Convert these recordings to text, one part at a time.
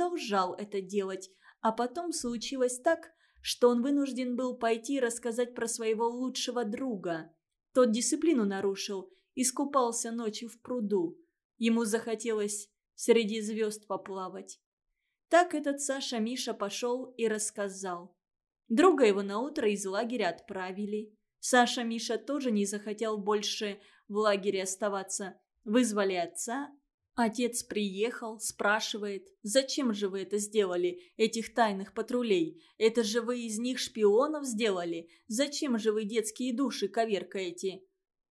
продолжал это делать, а потом случилось так, что он вынужден был пойти рассказать про своего лучшего друга. Тот дисциплину нарушил, искупался ночью в пруду. Ему захотелось среди звезд поплавать. Так этот Саша Миша пошел и рассказал. Друга его на утро из лагеря отправили. Саша Миша тоже не захотел больше в лагере оставаться. Вызвали отца. Отец приехал, спрашивает, зачем же вы это сделали, этих тайных патрулей? Это же вы из них шпионов сделали? Зачем же вы детские души коверкаете?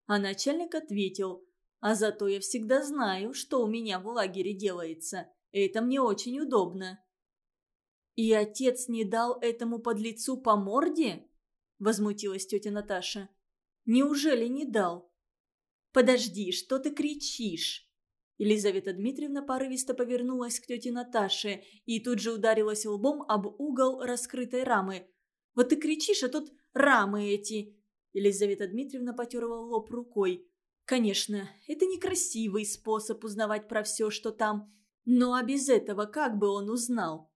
А начальник ответил, а зато я всегда знаю, что у меня в лагере делается. Это мне очень удобно. И отец не дал этому подлецу по морде? Возмутилась тетя Наташа. Неужели не дал? Подожди, что ты кричишь? Елизавета Дмитриевна порывисто повернулась к тете Наташе и тут же ударилась лбом об угол раскрытой рамы. «Вот ты кричишь, а тут рамы эти!» Елизавета Дмитриевна потерла лоб рукой. Конечно, это некрасивый способ узнавать про все, что там. Но а без этого как бы он узнал?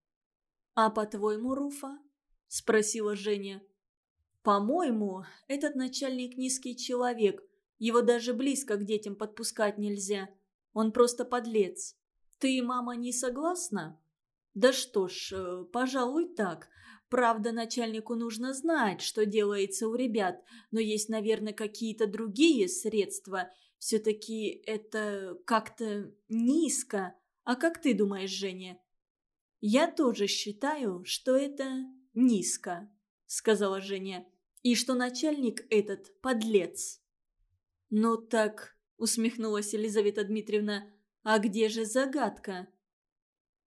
«А по-твоему, Руфа?» – спросила Женя. «По-моему, этот начальник низкий человек. Его даже близко к детям подпускать нельзя. Он просто подлец. Ты, мама, не согласна?» «Да что ж, э, пожалуй, так. Правда, начальнику нужно знать, что делается у ребят, но есть, наверное, какие-то другие средства. Все-таки это как-то низко. А как ты думаешь, Женя? Я тоже считаю, что это низко, сказала Женя, и что начальник этот подлец. Ну так, усмехнулась Елизавета Дмитриевна, а где же загадка?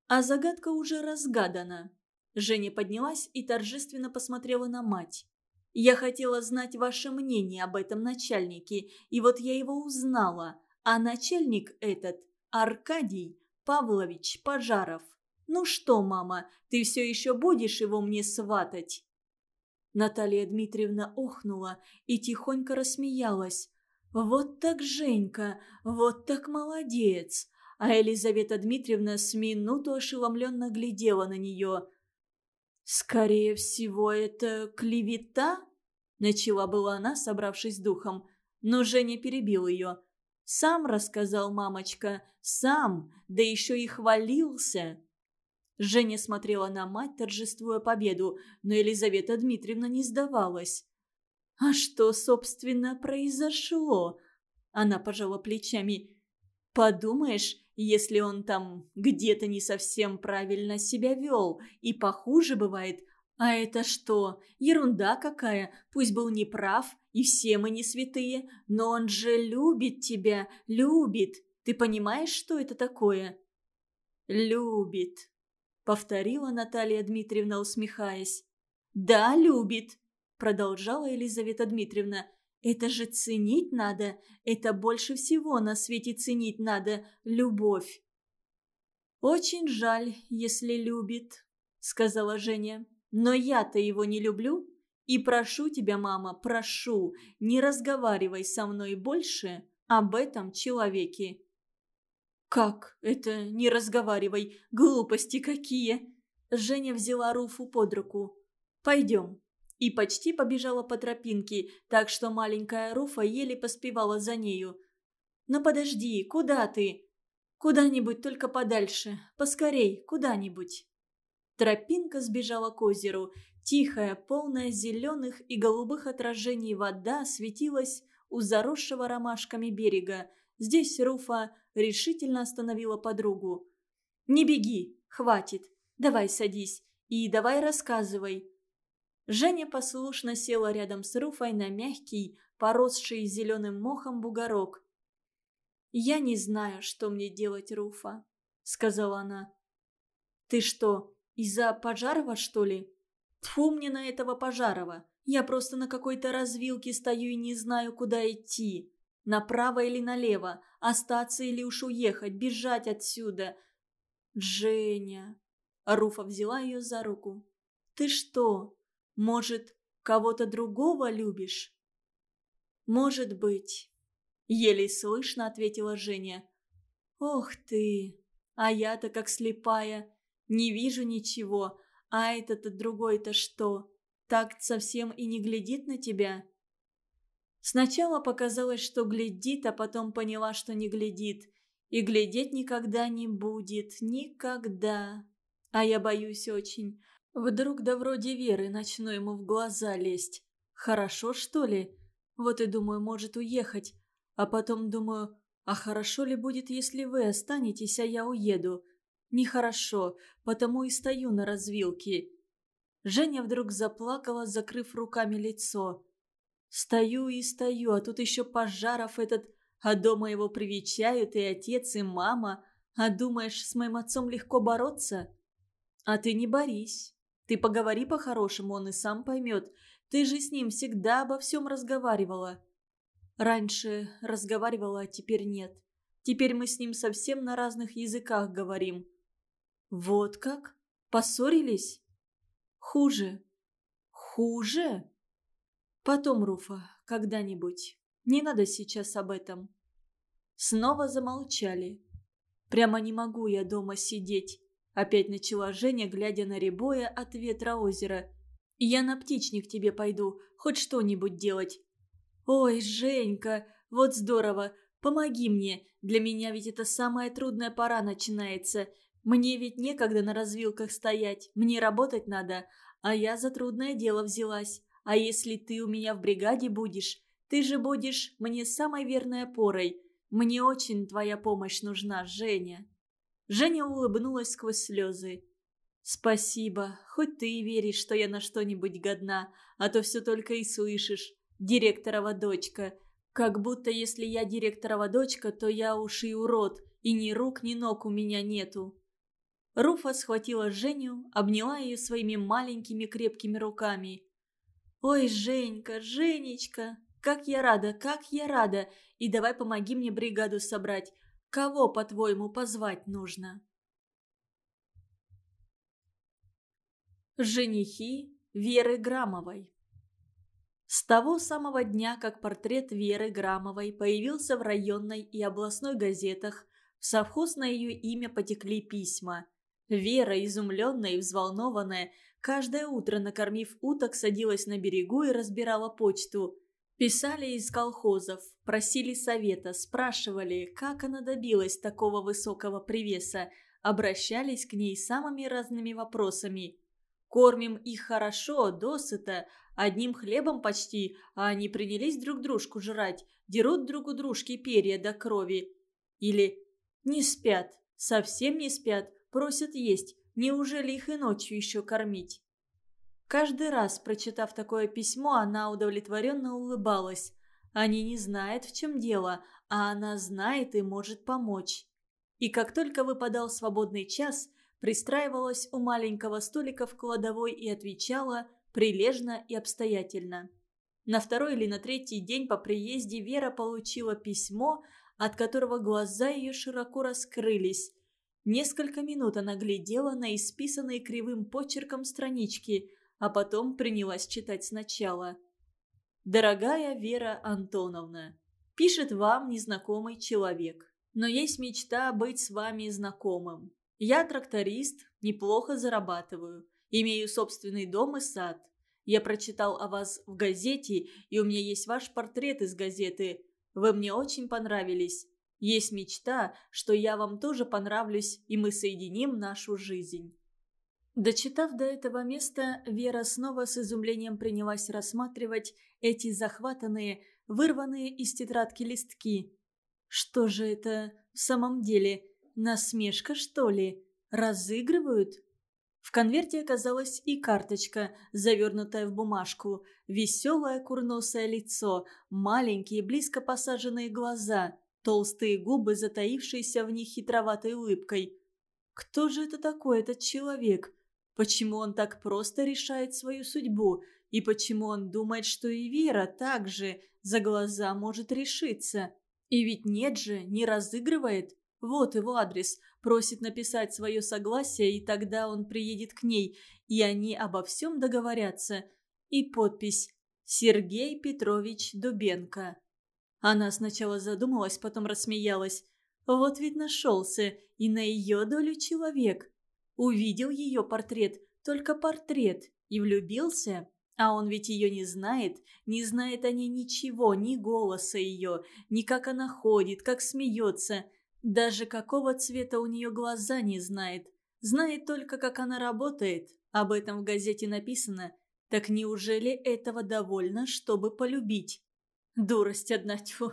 А загадка уже разгадана. Женя поднялась и торжественно посмотрела на мать. «Я хотела знать ваше мнение об этом начальнике, и вот я его узнала. А начальник этот – Аркадий Павлович Пожаров. Ну что, мама, ты все еще будешь его мне сватать?» Наталья Дмитриевна охнула и тихонько рассмеялась. «Вот так Женька, вот так молодец!» А Елизавета Дмитриевна с минуту ошеломленно глядела на нее – «Скорее всего, это клевета?» Начала была она, собравшись духом. Но Женя перебил ее. «Сам рассказал мамочка, сам, да еще и хвалился». Женя смотрела на мать, торжествуя победу, но Елизавета Дмитриевна не сдавалась. «А что, собственно, произошло?» Она пожала плечами. «Подумаешь, если он там где-то не совсем правильно себя вел, и похуже бывает. А это что? Ерунда какая. Пусть был неправ, и все мы не святые, но он же любит тебя, любит. Ты понимаешь, что это такое? Любит, повторила Наталья Дмитриевна, усмехаясь. Да, любит, продолжала Елизавета Дмитриевна. Это же ценить надо. Это больше всего на свете ценить надо. Любовь. «Очень жаль, если любит», — сказала Женя. «Но я-то его не люблю. И прошу тебя, мама, прошу, не разговаривай со мной больше об этом человеке». «Как это не разговаривай? Глупости какие!» Женя взяла Руфу под руку. «Пойдем» и почти побежала по тропинке, так что маленькая Руфа еле поспевала за нею. «Но подожди, куда ты?» «Куда-нибудь, только подальше. Поскорей, куда-нибудь». Тропинка сбежала к озеру. Тихая, полная зеленых и голубых отражений вода светилась у заросшего ромашками берега. Здесь Руфа решительно остановила подругу. «Не беги, хватит. Давай садись и давай рассказывай. Женя послушно села рядом с Руфой на мягкий, поросший зеленым мохом бугорок. «Я не знаю, что мне делать, Руфа», — сказала она. «Ты что, из-за Пожарова, что ли?» «Тьфу мне на этого Пожарова! Я просто на какой-то развилке стою и не знаю, куда идти. Направо или налево, остаться или уж уехать, бежать отсюда». «Женя...» Руфа взяла ее за руку. «Ты что, может, кого-то другого любишь?» «Может быть», — еле слышно ответила Женя. «Ох ты! А я-то как слепая. Не вижу ничего, а этот-то другой-то что? Так совсем и не глядит на тебя?» Сначала показалось, что глядит, а потом поняла, что не глядит. И глядеть никогда не будет. Никогда. А я боюсь очень. Вдруг да вроде Веры начну ему в глаза лезть. Хорошо, что ли? Вот и думаю, может уехать. А потом думаю, а хорошо ли будет, если вы останетесь, а я уеду? Нехорошо, потому и стою на развилке. Женя вдруг заплакала, закрыв руками лицо. Стою и стою, а тут еще Пожаров этот а дома его привечают и отец, и мама. А думаешь, с моим отцом легко бороться? А ты не борись. Ты поговори по-хорошему, он и сам поймет. Ты же с ним всегда обо всем разговаривала. Раньше разговаривала, а теперь нет. Теперь мы с ним совсем на разных языках говорим. Вот как? Поссорились? Хуже. Хуже? Потом, Руфа, когда-нибудь. Не надо сейчас об этом». Снова замолчали. «Прямо не могу я дома сидеть», — опять начала Женя, глядя на ребоя от ветра озера. «Я на птичник тебе пойду, хоть что-нибудь делать». «Ой, Женька, вот здорово, помоги мне, для меня ведь это самая трудная пора начинается. Мне ведь некогда на развилках стоять, мне работать надо, а я за трудное дело взялась. А если ты у меня в бригаде будешь, ты же будешь мне самой верной опорой. Мне очень твоя помощь нужна, Женя». Женя улыбнулась сквозь слезы. «Спасибо, хоть ты и веришь, что я на что-нибудь годна, а то все только и слышишь. Директорова дочка. Как будто если я директорова дочка, то я уж и урод, и ни рук, ни ног у меня нету». Руфа схватила Женю, обняла ее своими маленькими крепкими руками. «Ой, Женька, Женечка, как я рада, как я рада! И давай помоги мне бригаду собрать. Кого, по-твоему, позвать нужно?» Женихи Веры Грамовой С того самого дня, как портрет Веры Грамовой появился в районной и областной газетах, в совхоз на ее имя потекли письма. Вера, изумленная и взволнованная, каждое утро, накормив уток, садилась на берегу и разбирала почту – Писали из колхозов, просили совета, спрашивали, как она добилась такого высокого привеса, обращались к ней самыми разными вопросами. Кормим их хорошо, досыта, одним хлебом почти, а они принялись друг дружку жрать, дерут друг у дружки перья до крови. Или «не спят, совсем не спят, просят есть, неужели их и ночью еще кормить?» Каждый раз, прочитав такое письмо, она удовлетворенно улыбалась. Они не знают, в чем дело, а она знает и может помочь. И как только выпадал свободный час, пристраивалась у маленького столика в кладовой и отвечала прилежно и обстоятельно. На второй или на третий день по приезде Вера получила письмо, от которого глаза ее широко раскрылись. Несколько минут она глядела на исписанные кривым почерком странички, а потом принялась читать сначала. «Дорогая Вера Антоновна, пишет вам незнакомый человек, но есть мечта быть с вами знакомым. Я тракторист, неплохо зарабатываю, имею собственный дом и сад. Я прочитал о вас в газете, и у меня есть ваш портрет из газеты. Вы мне очень понравились. Есть мечта, что я вам тоже понравлюсь, и мы соединим нашу жизнь. Дочитав до этого места, Вера снова с изумлением принялась рассматривать эти захватанные, вырванные из тетрадки листки. Что же это в самом деле? Насмешка, что ли? Разыгрывают? В конверте оказалась и карточка, завернутая в бумажку, веселое курносое лицо, маленькие близко посаженные глаза, толстые губы, затаившиеся в них хитроватой улыбкой. Кто же это такой, этот человек? Почему он так просто решает свою судьбу? И почему он думает, что и Вера также за глаза может решиться? И ведь нет же, не разыгрывает. Вот его адрес. Просит написать свое согласие, и тогда он приедет к ней, и они обо всем договорятся. И подпись «Сергей Петрович Дубенко». Она сначала задумалась, потом рассмеялась. Вот ведь нашелся и на ее долю человек. Увидел ее портрет, только портрет, и влюбился. А он ведь ее не знает, не знает о ней ничего, ни голоса ее, ни как она ходит, как смеется. Даже какого цвета у нее глаза не знает. Знает только, как она работает. Об этом в газете написано. Так неужели этого довольно, чтобы полюбить? Дурость одна, тьфу.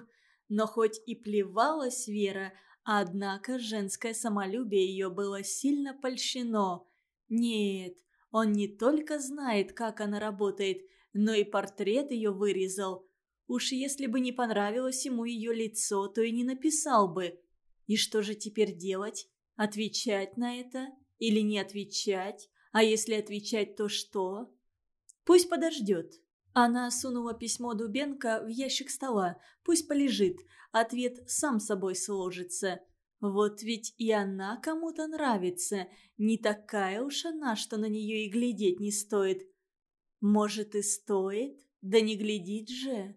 Но хоть и плевалась Вера, однако женское самолюбие ее было сильно польщено. Нет, он не только знает, как она работает, но и портрет ее вырезал. Уж если бы не понравилось ему ее лицо, то и не написал бы. И что же теперь делать? Отвечать на это? Или не отвечать? А если отвечать, то что? Пусть подождет. Она сунула письмо Дубенко в ящик стола. Пусть полежит. Ответ сам собой сложится. Вот ведь и она кому-то нравится. Не такая уж она, что на нее и глядеть не стоит. Может и стоит? Да не глядит же.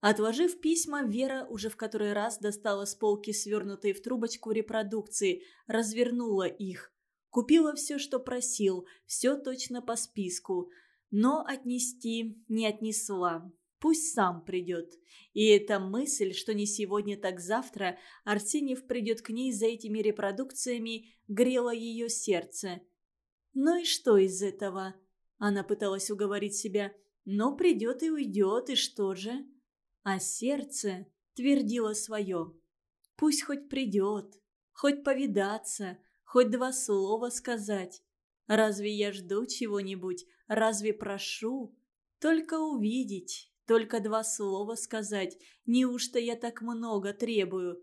Отложив письма, Вера уже в который раз достала с полки свернутые в трубочку репродукции, развернула их. Купила все, что просил, все точно по списку. Но отнести не отнесла. Пусть сам придет. И эта мысль, что не сегодня, так завтра, Арсеньев придет к ней за этими репродукциями, грела ее сердце. Ну и что из этого? Она пыталась уговорить себя. Но придет и уйдет, и что же? а сердце твердило свое. Пусть хоть придет, хоть повидаться, хоть два слова сказать. Разве я жду чего-нибудь, разве прошу? Только увидеть, только два слова сказать. Неужто я так много требую?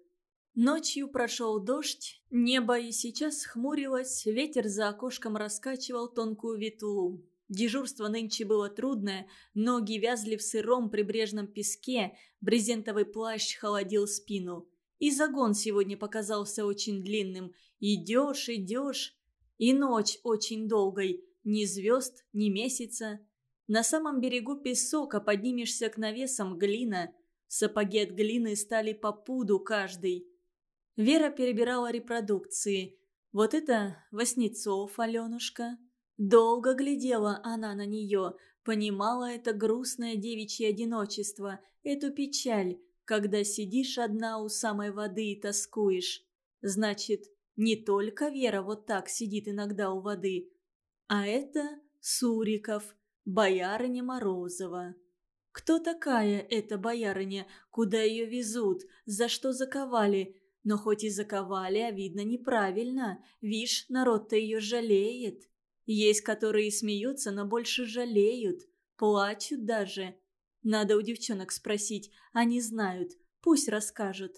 Ночью прошел дождь, небо и сейчас хмурилось, ветер за окошком раскачивал тонкую ветлу. Дежурство нынче было трудное, ноги вязли в сыром прибрежном песке, брезентовый плащ холодил спину. И загон сегодня показался очень длинным. Идешь, идешь. И ночь очень долгой. Ни звезд, ни месяца. На самом берегу песок, а поднимешься к навесам глина. Сапоги от глины стали по пуду каждый. Вера перебирала репродукции. Вот это Васнецов, Аленушка. Долго глядела она на нее, понимала это грустное девичье одиночество, эту печаль, когда сидишь одна у самой воды и тоскуешь. Значит, не только Вера вот так сидит иногда у воды, а это Суриков, боярыня Морозова. Кто такая эта боярыня, куда ее везут, за что заковали? Но хоть и заковали, а видно неправильно, вишь, народ-то ее жалеет. Есть, которые смеются, но больше жалеют, плачут даже. Надо у девчонок спросить, они знают, пусть расскажут.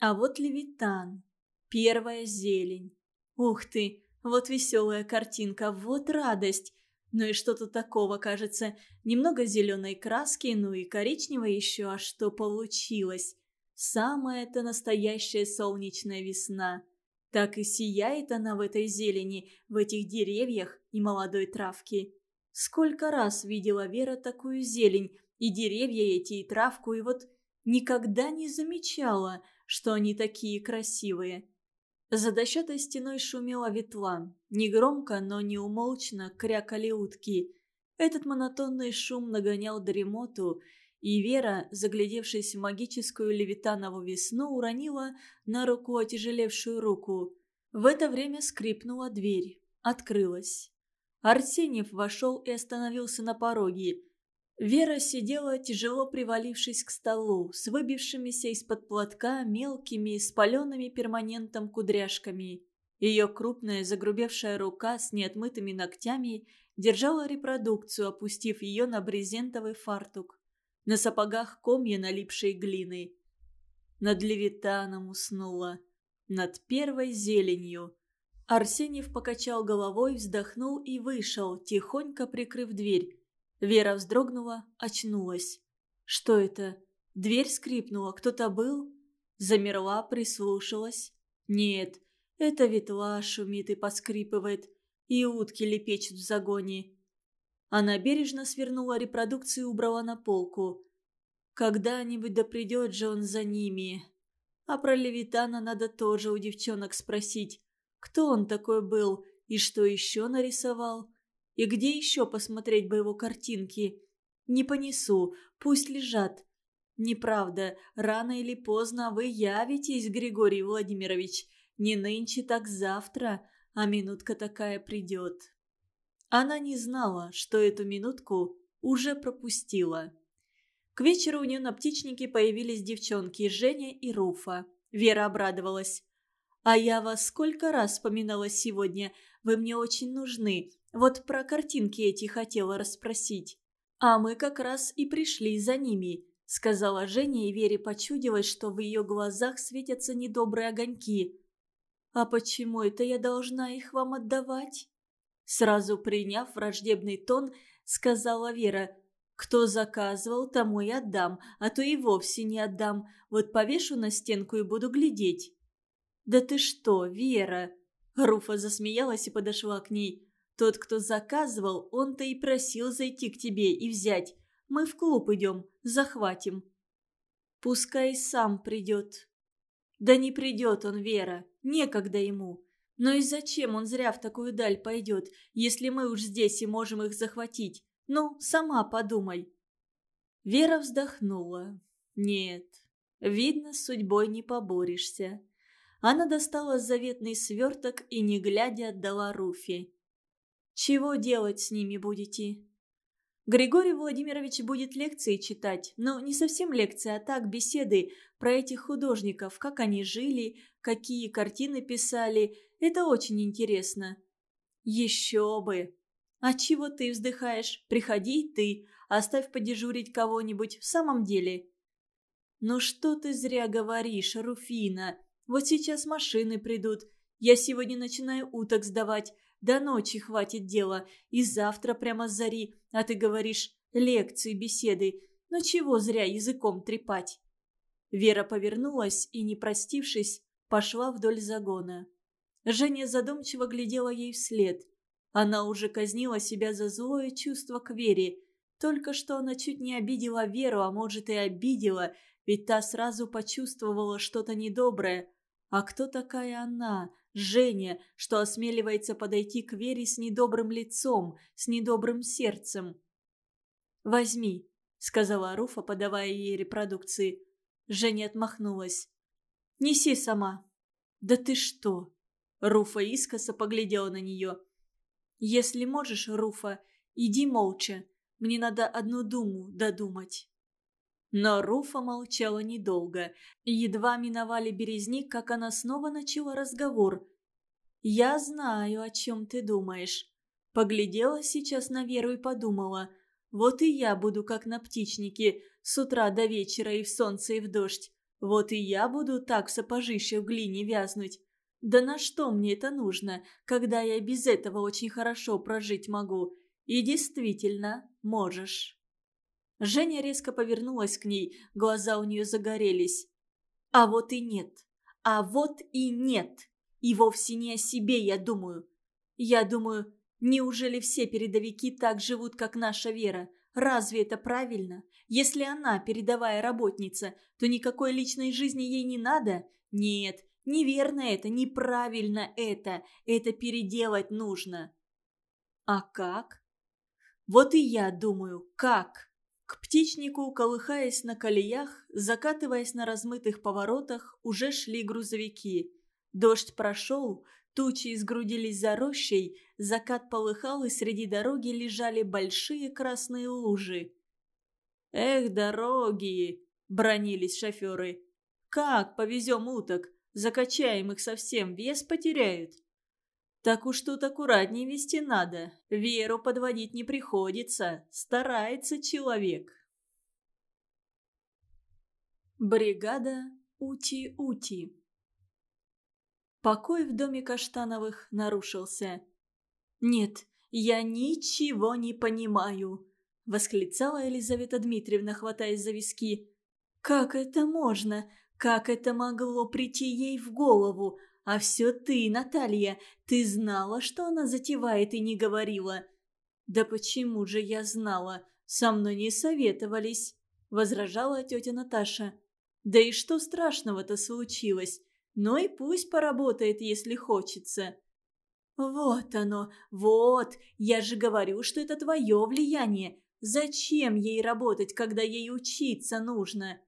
А вот Левитан. Первая зелень. Ух ты, вот веселая картинка, вот радость. Ну и что-то такого, кажется, немного зеленой краски, ну и коричневой еще, а что получилось? Самая-то настоящая солнечная весна. Так и сияет она в этой зелени, в этих деревьях и молодой травке. Сколько раз видела Вера такую зелень, и деревья эти, и травку, и вот никогда не замечала, что они такие красивые. За дощатой стеной шумела ветла. Негромко, но неумолчно крякали утки. Этот монотонный шум нагонял дремоту, и Вера, заглядевшись в магическую левитанову весну, уронила на руку отяжелевшую руку. В это время скрипнула дверь. Открылась. Арсеньев вошел и остановился на пороге. Вера сидела, тяжело привалившись к столу, с выбившимися из-под платка мелкими, спаленными перманентом кудряшками. Ее крупная загрубевшая рука с неотмытыми ногтями держала репродукцию, опустив ее на брезентовый фартук. На сапогах комья налипшей глины. Над левитаном уснула. Над первой зеленью. Арсеньев покачал головой, вздохнул и вышел, тихонько прикрыв дверь. Вера вздрогнула, очнулась. Что это? Дверь скрипнула, кто-то был? Замерла, прислушалась. Нет, это ветла шумит и поскрипывает, и утки лепечут в загоне. Она бережно свернула репродукцию и убрала на полку. Когда-нибудь да придет же он за ними. А про Левитана надо тоже у девчонок спросить. Кто он такой был? И что еще нарисовал? И где еще посмотреть бы его картинки? Не понесу, пусть лежат. Неправда, рано или поздно вы явитесь, Григорий Владимирович. Не нынче, так завтра, а минутка такая придет. Она не знала, что эту минутку уже пропустила. К вечеру у нее на птичнике появились девчонки Женя и Руфа. Вера обрадовалась. «А я вас сколько раз вспоминала сегодня. Вы мне очень нужны. Вот про картинки эти хотела расспросить». «А мы как раз и пришли за ними», — сказала Женя, и Вере почудилось, что в ее глазах светятся недобрые огоньки. «А почему это я должна их вам отдавать?» Сразу приняв враждебный тон, сказала Вера. «Кто заказывал, тому и отдам, а то и вовсе не отдам. Вот повешу на стенку и буду глядеть». «Да ты что, Вера?» Руфа засмеялась и подошла к ней. «Тот, кто заказывал, он-то и просил зайти к тебе и взять. Мы в клуб идем, захватим». «Пускай сам придет». «Да не придет он, Вера, некогда ему. Но и зачем он зря в такую даль пойдет, если мы уж здесь и можем их захватить? Ну, сама подумай». Вера вздохнула. «Нет, видно, с судьбой не поборешься». Она достала заветный сверток и, не глядя, отдала Руфе. «Чего делать с ними будете?» Григорий Владимирович будет лекции читать, но не совсем лекции, а так беседы про этих художников, как они жили, какие картины писали. Это очень интересно. Еще бы. А чего ты вздыхаешь? Приходи ты, оставь подежурить кого-нибудь в самом деле. Ну что ты зря говоришь, Руфина. Вот сейчас машины придут. Я сегодня начинаю уток сдавать. До ночи хватит дела. И завтра прямо с зари. А ты говоришь лекции, беседы. Ну чего зря языком трепать?» Вера повернулась и, не простившись, пошла вдоль загона. Женя задумчиво глядела ей вслед. Она уже казнила себя за злое чувство к Вере. Только что она чуть не обидела Веру, а может и обидела, ведь та сразу почувствовала что-то недоброе. А кто такая она, Женя, что осмеливается подойти к Вере с недобрым лицом, с недобрым сердцем. «Возьми», — сказала Руфа, подавая ей репродукции. Женя отмахнулась. «Неси сама». «Да ты что?» Руфа искоса поглядела на нее. «Если можешь, Руфа, иди молча. Мне надо одну думу додумать». Но Руфа молчала недолго. Едва миновали березник, как она снова начала разговор. «Я знаю, о чем ты думаешь». Поглядела сейчас на Веру и подумала. «Вот и я буду как на птичнике, с утра до вечера и в солнце, и в дождь. Вот и я буду так в сапожище в глине вязнуть. Да на что мне это нужно, когда я без этого очень хорошо прожить могу? И действительно, можешь». Женя резко повернулась к ней, глаза у нее загорелись. «А вот и нет. А вот и нет. И вовсе не о себе я думаю. Я думаю, неужели все передовики так живут, как наша Вера? Разве это правильно? Если она передовая работница, то никакой личной жизни ей не надо? Нет, неверно это, неправильно это. Это переделать нужно». «А как?» «Вот и я думаю, как?» К птичнику, колыхаясь на колеях, закатываясь на размытых поворотах, уже шли грузовики. Дождь прошел, тучи сгрудились за рощей, закат полыхал, и среди дороги лежали большие красные лужи. «Эх, дороги!» – бронились шоферы. «Как повезем уток? Закачаем их совсем, вес потеряют». Так уж тут аккуратнее вести надо. Веру подводить не приходится. Старается человек. Бригада Ути-Ути Покой в доме Каштановых нарушился. «Нет, я ничего не понимаю», — восклицала Елизавета Дмитриевна, хватаясь за виски. «Как это можно? Как это могло прийти ей в голову? А все ты, Наталья, ты знала, что она затевает и не говорила?» «Да почему же я знала? Со мной не советовались», — возражала тетя Наташа. «Да и что страшного-то случилось? Ну и пусть поработает, если хочется». «Вот оно, вот, я же говорю, что это твое влияние. Зачем ей работать, когда ей учиться нужно?»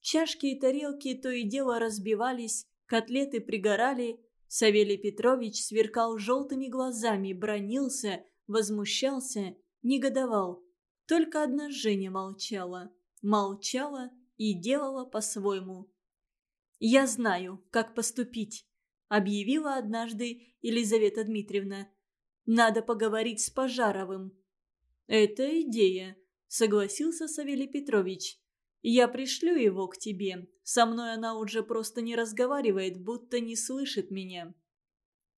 Чашки и тарелки то и дело разбивались, котлеты пригорали. Савелий Петрович сверкал желтыми глазами, бронился, возмущался, негодовал. Только одна Женя молчала. Молчала и делала по-своему. «Я знаю, как поступить», — объявила однажды Елизавета Дмитриевна. «Надо поговорить с Пожаровым». «Это идея», — согласился Савелий Петрович. «Я пришлю его к тебе. Со мной она уже просто не разговаривает, будто не слышит меня».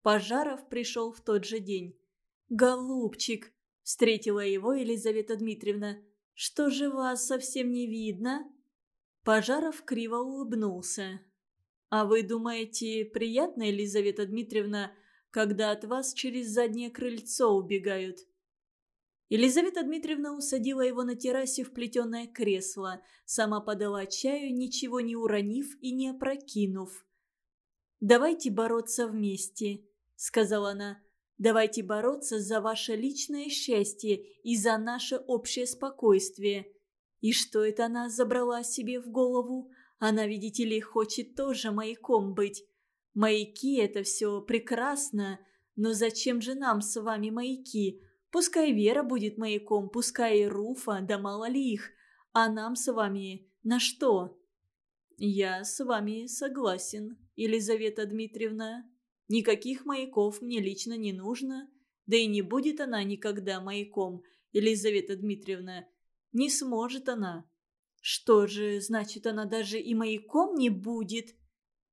Пожаров пришел в тот же день. «Голубчик!» – встретила его Елизавета Дмитриевна. «Что же вас совсем не видно?» Пожаров криво улыбнулся. «А вы думаете, приятно, Елизавета Дмитриевна, когда от вас через заднее крыльцо убегают?» Елизавета Дмитриевна усадила его на террасе в плетеное кресло, сама подала чаю, ничего не уронив и не опрокинув. «Давайте бороться вместе», — сказала она. «Давайте бороться за ваше личное счастье и за наше общее спокойствие». И что это она забрала себе в голову? Она, видите ли, хочет тоже маяком быть. Маяки – это все прекрасно, но зачем же нам с вами маяки? Пускай Вера будет маяком, пускай и Руфа, да мало ли их. А нам с вами на что? Я с вами согласен, Елизавета Дмитриевна. Никаких маяков мне лично не нужно. Да и не будет она никогда маяком, Елизавета Дмитриевна. Не сможет она. Что же, значит, она даже и маяком не будет?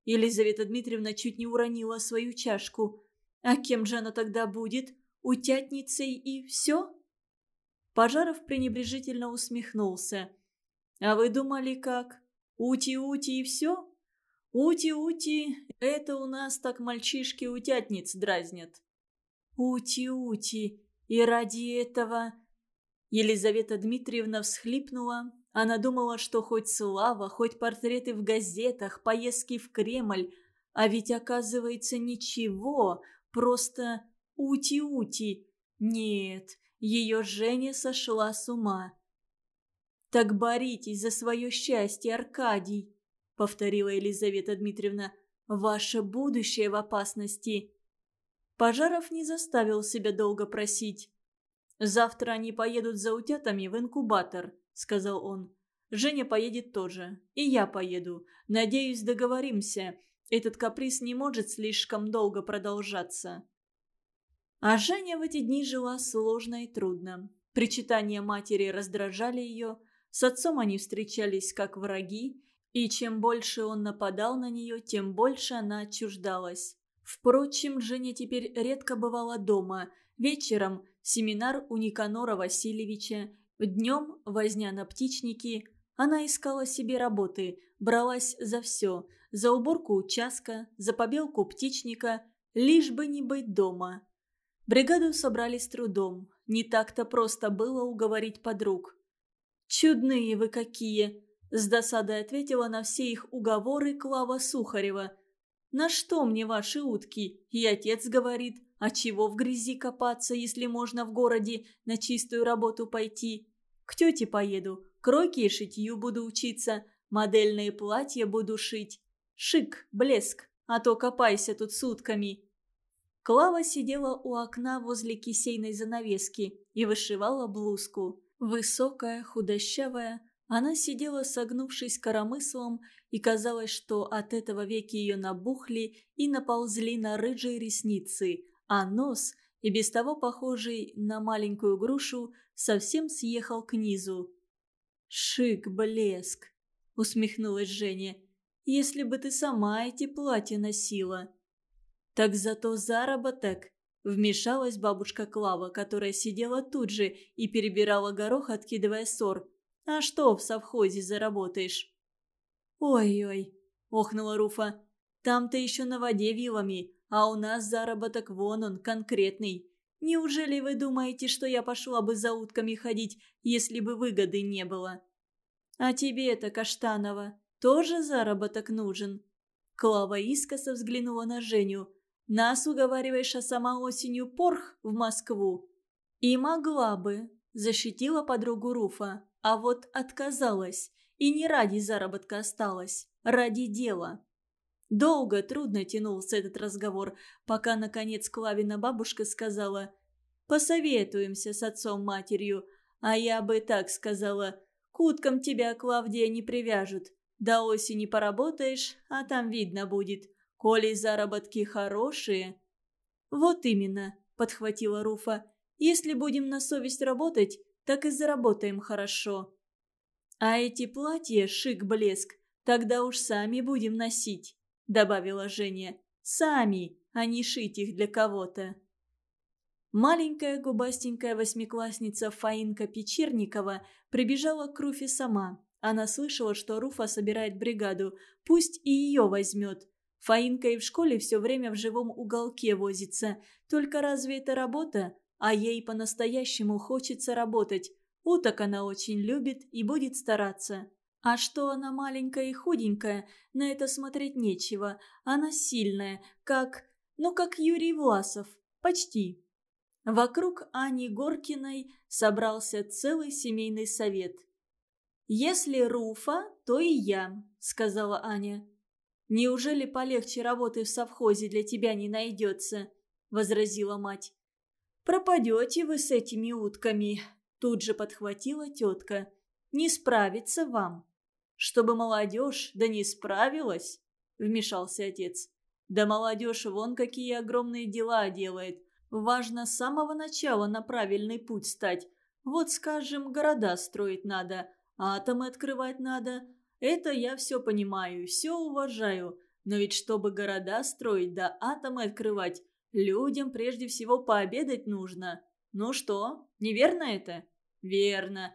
Елизавета Дмитриевна чуть не уронила свою чашку. А кем же она тогда будет? Утятницей и все?» Пожаров пренебрежительно усмехнулся. «А вы думали как? Ути-ути и все? Ути-ути – это у нас так мальчишки утятниц дразнят». «Ути-ути, и ради этого...» Елизавета Дмитриевна всхлипнула. Она думала, что хоть слава, хоть портреты в газетах, поездки в Кремль, а ведь оказывается ничего, просто Ути-Ути. Нет, ее Женя сошла с ума. «Так боритесь за свое счастье, Аркадий», — повторила Елизавета Дмитриевна. «Ваше будущее в опасности». Пожаров не заставил себя долго просить. «Завтра они поедут за утятами в инкубатор», — сказал он. «Женя поедет тоже. И я поеду. Надеюсь, договоримся. Этот каприз не может слишком долго продолжаться». А Женя в эти дни жила сложно и трудно. Причитания матери раздражали ее, с отцом они встречались как враги, и чем больше он нападал на нее, тем больше она отчуждалась. Впрочем, Женя теперь редко бывала дома. Вечером семинар у Никанора Васильевича, днем возня на птичнике. Она искала себе работы, бралась за все. За уборку участка, за побелку птичника, лишь бы не быть дома. Бригаду собрали с трудом. Не так-то просто было уговорить подруг. «Чудные вы какие!» – с досадой ответила на все их уговоры Клава Сухарева. «На что мне ваши утки?» И отец говорит, а чего в грязи копаться, если можно в городе на чистую работу пойти? К тете поеду, кройки и шитью буду учиться, модельные платья буду шить. Шик, блеск, а то копайся тут сутками. Клава сидела у окна возле кисейной занавески и вышивала блузку. Высокая, худощавая, она сидела согнувшись коромыслом, и казалось, что от этого веки ее набухли и наползли на рыжие ресницы, а нос, и без того похожий на маленькую грушу, совсем съехал к низу. «Шик, блеск!» — усмехнулась Женя. «Если бы ты сама эти платья носила!» «Так зато заработок!» Вмешалась бабушка Клава, которая сидела тут же и перебирала горох, откидывая ссор. «А что в совхозе заработаешь?» «Ой-ой», — охнула Руфа, — «там-то еще на воде вилами, а у нас заработок вон он, конкретный. Неужели вы думаете, что я пошла бы за утками ходить, если бы выгоды не было?» «А тебе-то, Каштанова, тоже заработок нужен?» Клава искоса взглянула на Женю. Нас уговариваешь, а сама осенью порх в Москву?» «И могла бы», – защитила подругу Руфа, а вот отказалась. И не ради заработка осталась, ради дела. Долго, трудно тянулся этот разговор, пока, наконец, Клавина бабушка сказала «Посоветуемся с отцом-матерью», а я бы так сказала «К уткам тебя, Клавдия, не привяжут. До осени поработаешь, а там видно будет. Коли заработки хорошие...» «Вот именно», — подхватила Руфа. «Если будем на совесть работать, так и заработаем хорошо». «А эти платья, шик-блеск, тогда уж сами будем носить», — добавила Женя. «Сами, а не шить их для кого-то». Маленькая губастенькая восьмиклассница Фаинка Печерникова прибежала к Руфе сама. Она слышала, что Руфа собирает бригаду. Пусть и ее возьмет. Фаинка и в школе все время в живом уголке возится. Только разве это работа? А ей по-настоящему хочется работать. Уток она очень любит и будет стараться. А что она маленькая и худенькая, на это смотреть нечего. Она сильная, как... ну, как Юрий Власов. Почти. Вокруг Ани Горкиной собрался целый семейный совет. «Если Руфа, то и я», — сказала Аня. «Неужели полегче работы в совхозе для тебя не найдется?» — возразила мать. «Пропадете вы с этими утками», — тут же подхватила тетка. «Не справится вам». «Чтобы молодежь, да не справилась», — вмешался отец. «Да молодежь вон какие огромные дела делает. Важно с самого начала на правильный путь стать. Вот, скажем, города строить надо, атомы открывать надо. Это я все понимаю, все уважаю. Но ведь чтобы города строить да атомы открывать, людям прежде всего пообедать нужно. Ну что, неверно это? Верно.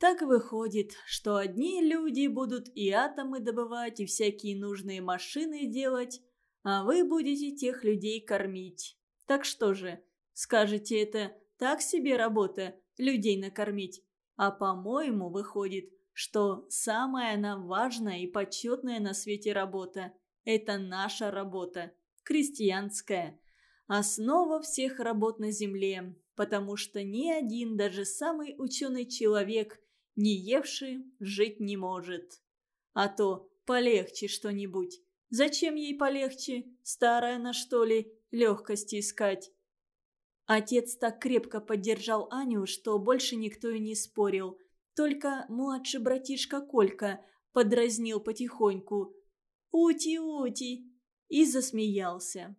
Так выходит, что одни люди будут и атомы добывать, и всякие нужные машины делать, а вы будете тех людей кормить. Так что же, скажете, это так себе работа людей накормить? А по-моему, выходит, что самая нам важная и почетная на свете работа – это наша работа, крестьянская. Основа всех работ на земле, потому что ни один, даже самый ученый человек, не евший, жить не может. А то полегче что-нибудь. Зачем ей полегче? Старая она, что ли? легкости искать. Отец так крепко поддержал Аню, что больше никто и не спорил. Только младший братишка Колька подразнил потихоньку. «Ути-ути!» и засмеялся.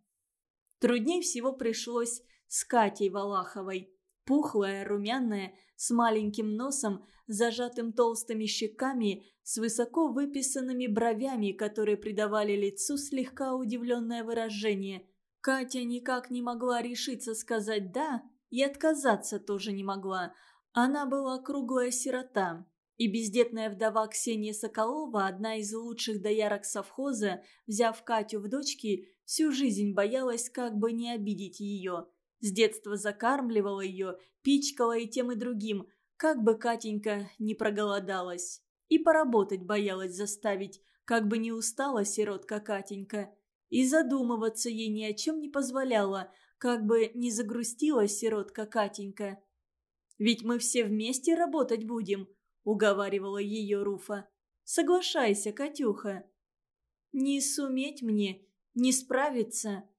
Трудней всего пришлось с Катей Валаховой. Пухлая, румяная, с маленьким носом, зажатым толстыми щеками, с высоко выписанными бровями, которые придавали лицу слегка удивленное выражение. Катя никак не могла решиться сказать «да» и отказаться тоже не могла. Она была круглая сирота. И бездетная вдова Ксения Соколова, одна из лучших доярок совхоза, взяв Катю в дочки, всю жизнь боялась как бы не обидеть ее. С детства закармливала ее, пичкала и тем и другим, как бы Катенька не проголодалась. И поработать боялась заставить, как бы не устала сиротка Катенька. И задумываться ей ни о чем не позволяла, как бы не загрустила сиротка Катенька. «Ведь мы все вместе работать будем», — уговаривала ее Руфа. «Соглашайся, Катюха». «Не суметь мне, не справиться»,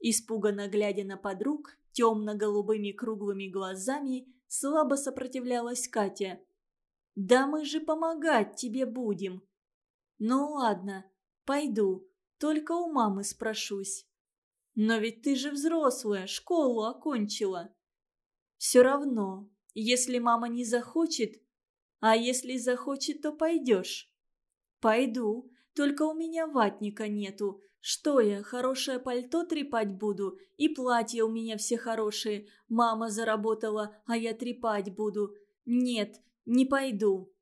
Испуганно глядя на подруг, темно-голубыми круглыми глазами слабо сопротивлялась Катя. «Да мы же помогать тебе будем». «Ну ладно, пойду. Только у мамы спрошусь. Но ведь ты же взрослая, школу окончила. Все равно, если мама не захочет, а если захочет, то пойдешь. Пойду, только у меня ватника нету. Что я, хорошее пальто трепать буду, и платья у меня все хорошие. Мама заработала, а я трепать буду. Нет, не пойду.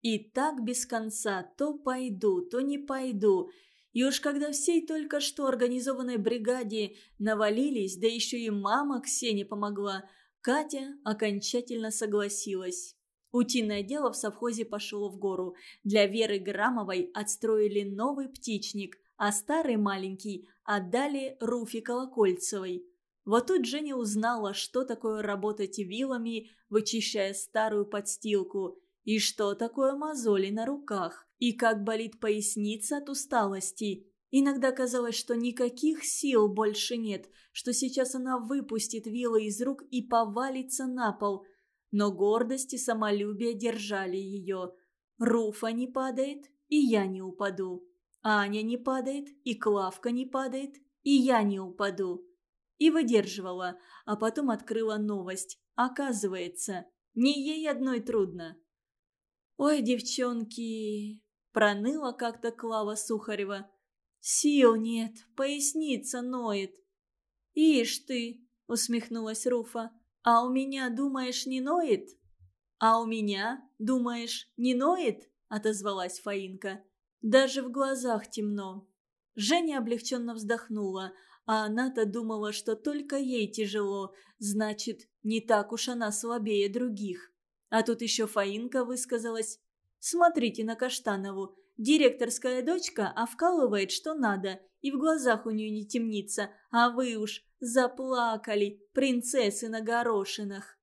И так без конца, то пойду, то не пойду. И уж когда всей только что организованной бригаде навалились, да еще и мама Ксения помогла, Катя окончательно согласилась. Утиное дело в совхозе пошло в гору. Для Веры Грамовой отстроили новый птичник, а старый маленький отдали Руфе Колокольцевой. Вот тут Женя узнала, что такое работать вилами, вычищая старую подстилку, и что такое мозоли на руках, и как болит поясница от усталости. Иногда казалось, что никаких сил больше нет, что сейчас она выпустит вилы из рук и повалится на пол. Но гордость и самолюбие держали ее. Руфа не падает, и я не упаду. Аня не падает, и Клавка не падает, и я не упаду. И выдерживала, а потом открыла новость. Оказывается, не ей одной трудно. «Ой, девчонки!» – проныла как-то Клава Сухарева. «Сил нет, поясница ноет». «Ишь ты!» – усмехнулась Руфа. «А у меня, думаешь, не ноет?» «А у меня, думаешь, не ноет?» – отозвалась Фаинка. «Даже в глазах темно». Женя облегченно вздохнула, а она-то думала, что только ей тяжело, значит, не так уж она слабее других. А тут еще Фаинка высказалась. «Смотрите на Каштанову. Директорская дочка, а вкалывает что надо, и в глазах у нее не темнится, а вы уж заплакали, принцессы на горошинах».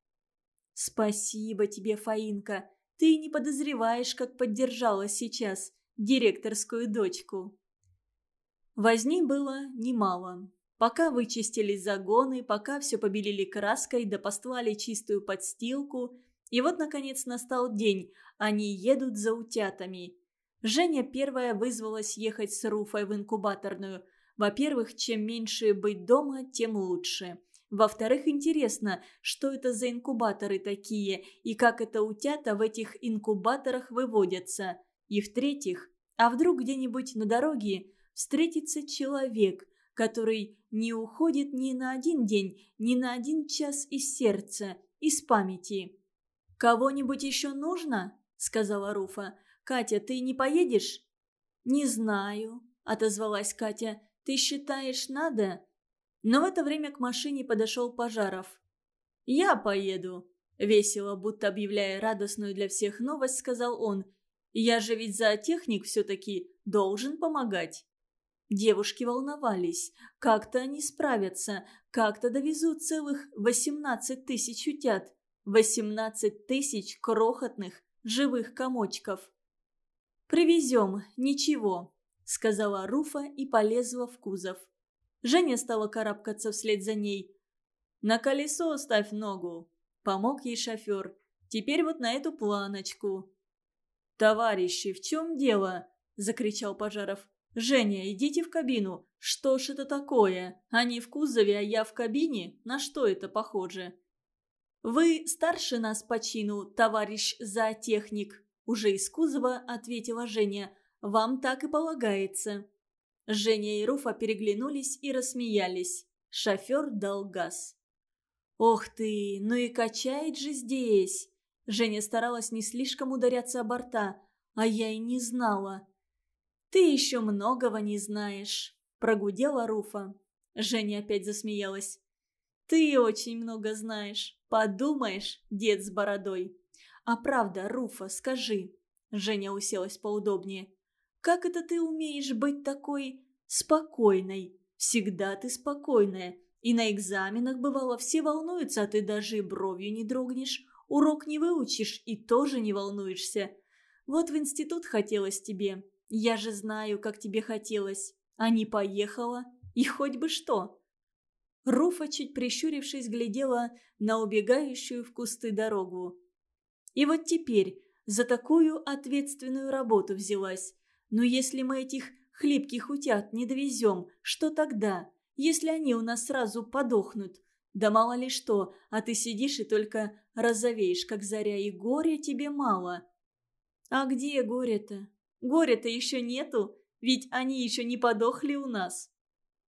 «Спасибо тебе, Фаинка. Ты не подозреваешь, как поддержала сейчас директорскую дочку». Возни было немало. Пока вычистили загоны, пока все побелили краской да послали чистую подстилку. И вот, наконец, настал день. Они едут за утятами. Женя первая вызвалась ехать с Руфой в инкубаторную. Во-первых, чем меньше быть дома, тем лучше. Во-вторых, интересно, что это за инкубаторы такие и как это утята в этих инкубаторах выводятся. И в-третьих, а вдруг где-нибудь на дороге встретится человек, который не уходит ни на один день, ни на один час из сердца, из памяти. «Кого-нибудь еще нужно?» – сказала Руфа. «Катя, ты не поедешь?» «Не знаю», – отозвалась Катя. «Ты считаешь, надо?» Но в это время к машине подошел Пожаров. «Я поеду», – весело, будто объявляя радостную для всех новость, сказал он. «Я же ведь зоотехник все-таки должен помогать». Девушки волновались. Как-то они справятся, как-то довезут целых 18 тысяч утят. 18 тысяч крохотных живых комочков. «Привезем, ничего», — сказала Руфа и полезла в кузов. Женя стала карабкаться вслед за ней. «На колесо ставь ногу», — помог ей шофер. «Теперь вот на эту планочку». «Товарищи, в чем дело?» – закричал Пожаров. «Женя, идите в кабину. Что ж это такое? Они в кузове, а я в кабине? На что это похоже?» «Вы старше нас по чину, товарищ зоотехник», – уже из кузова ответила Женя. «Вам так и полагается». Женя и Руфа переглянулись и рассмеялись. Шофер дал газ. «Ох ты, ну и качает же здесь!» Женя старалась не слишком ударяться о борта, а я и не знала. «Ты еще многого не знаешь», – прогудела Руфа. Женя опять засмеялась. «Ты очень много знаешь. Подумаешь, дед с бородой». «А правда, Руфа, скажи». Женя уселась поудобнее. «Как это ты умеешь быть такой спокойной? Всегда ты спокойная. И на экзаменах, бывало, все волнуются, а ты даже бровью не дрогнешь. Урок не выучишь и тоже не волнуешься. Вот в институт хотелось тебе, я же знаю, как тебе хотелось. А не поехала. И хоть бы что. Руфа, чуть прищурившись, глядела на убегающую в кусты дорогу. И вот теперь за такую ответственную работу взялась. Но если мы этих хлипких утят не довезем, что тогда? Если они у нас сразу подохнут? Да мало ли что, а ты сидишь и только розовеешь, как заря, и горя тебе мало. А где горе-то? Горя-то еще нету, ведь они еще не подохли у нас.